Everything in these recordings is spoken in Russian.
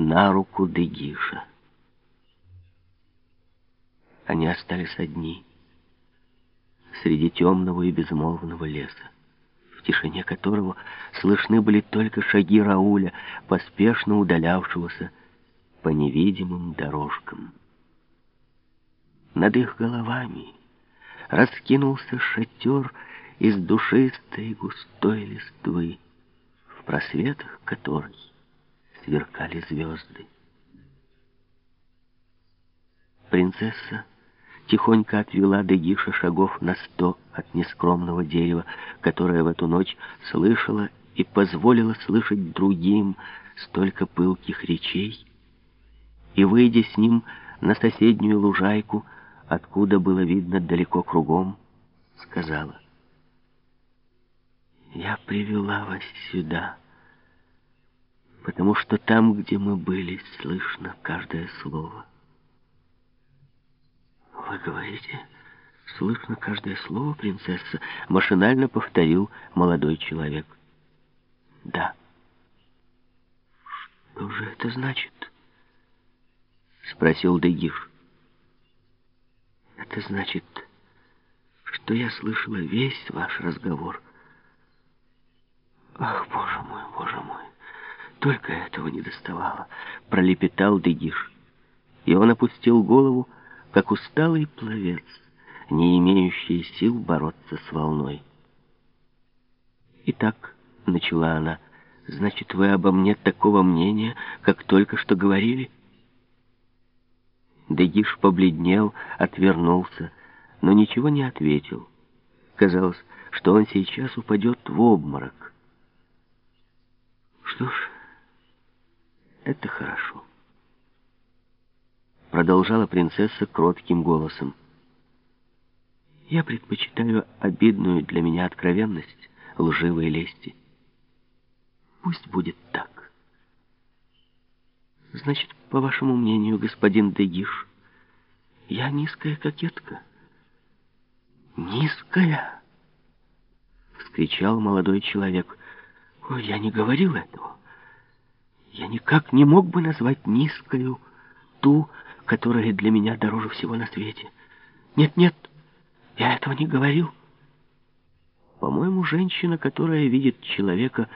на руку Дегиша. Они остались одни среди темного и безмолвного леса, в тишине которого слышны были только шаги Рауля, поспешно удалявшегося по невидимым дорожкам. Над их головами раскинулся шатер из душистой густой листвы, в просветах которой сверкали звезды. Принцесса тихонько отвела Дегиша шагов на сто от нескромного дерева, которое в эту ночь слышала и позволила слышать другим столько пылких речей, и, выйдя с ним на соседнюю лужайку, откуда было видно далеко кругом, сказала, «Я привела вас сюда, потому что там, где мы были, слышно каждое слово». «Вы говорите, слышно каждое слово, принцесса?» Машинально повторил молодой человек. «Да». «Что же это значит?» Спросил Дегиш. Это значит, что я слышала весь ваш разговор. Ах, боже мой, боже мой, только этого не доставало, пролепетал Дегиш. И он опустил голову, как усталый пловец, не имеющий сил бороться с волной. «Итак», — начала она, — «значит, вы обо мне такого мнения, как только что говорили?» Дегиш побледнел, отвернулся, но ничего не ответил. Казалось, что он сейчас упадет в обморок. Что ж, это хорошо. Продолжала принцесса кротким голосом. Я предпочитаю обидную для меня откровенность лживой лести. Пусть будет так. Значит, по вашему мнению, господин Дегиш, я низкая кокетка? Низкая? Вскричал молодой человек. Ой, я не говорил этого. Никак не мог бы назвать низкою ту, которая для меня дороже всего на свете. Нет, нет, я этого не говорил. По-моему, женщина, которая видит человека,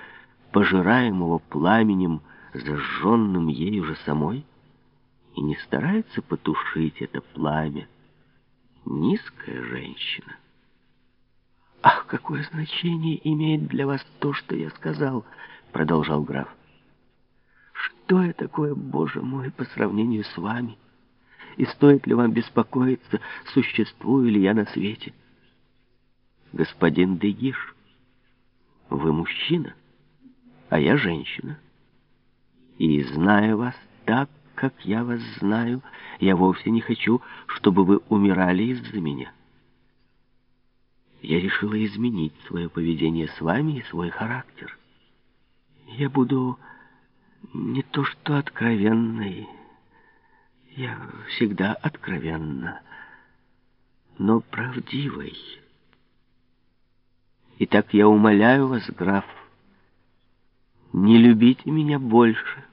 пожираемого пламенем, зажженным ею же самой, и не старается потушить это пламя. Низкая женщина. «Ах, какое значение имеет для вас то, что я сказал!» — продолжал граф. «Что я такое, боже мой, по сравнению с вами? И стоит ли вам беспокоиться, существую ли я на свете?» «Господин Дегиш, вы мужчина, а я женщина. И, зная вас так, как я вас знаю, я вовсе не хочу, чтобы вы умирали из-за меня. Я решила изменить свое поведение с вами и свой характер. Я буду не то что откровенной, я всегда откровенна, но правдивой. Итак, я умоляю вас, граф, не любите меня больше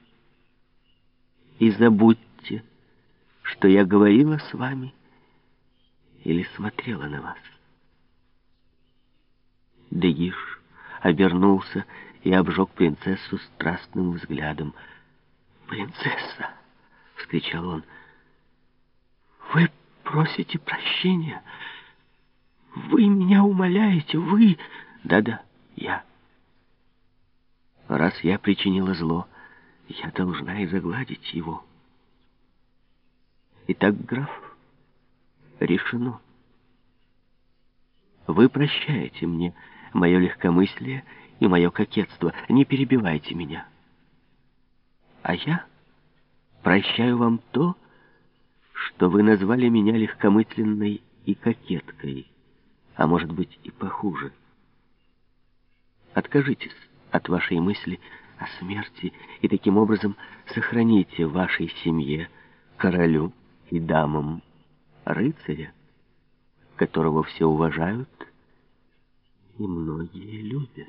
и забудьте, что я говорила с вами или смотрела на вас. Дегиш обернулся и обжег принцессу страстным взглядом. «Принцесса!» — вскричал он. «Вы просите прощения? Вы меня умоляете? Вы...» «Да-да, я...» Раз я причинила зло, я должна и загладить его. Итак, граф, решено. Вы прощаете мне мое легкомыслие и мое кокетство. Не перебивайте меня. А я прощаю вам то, что вы назвали меня легкомысленной и кокеткой, а может быть и похуже. Откажитесь от вашей мысли о смерти и таким образом сохраните вашей семье королю и дамам рыцаря, которого все уважают и многие любят.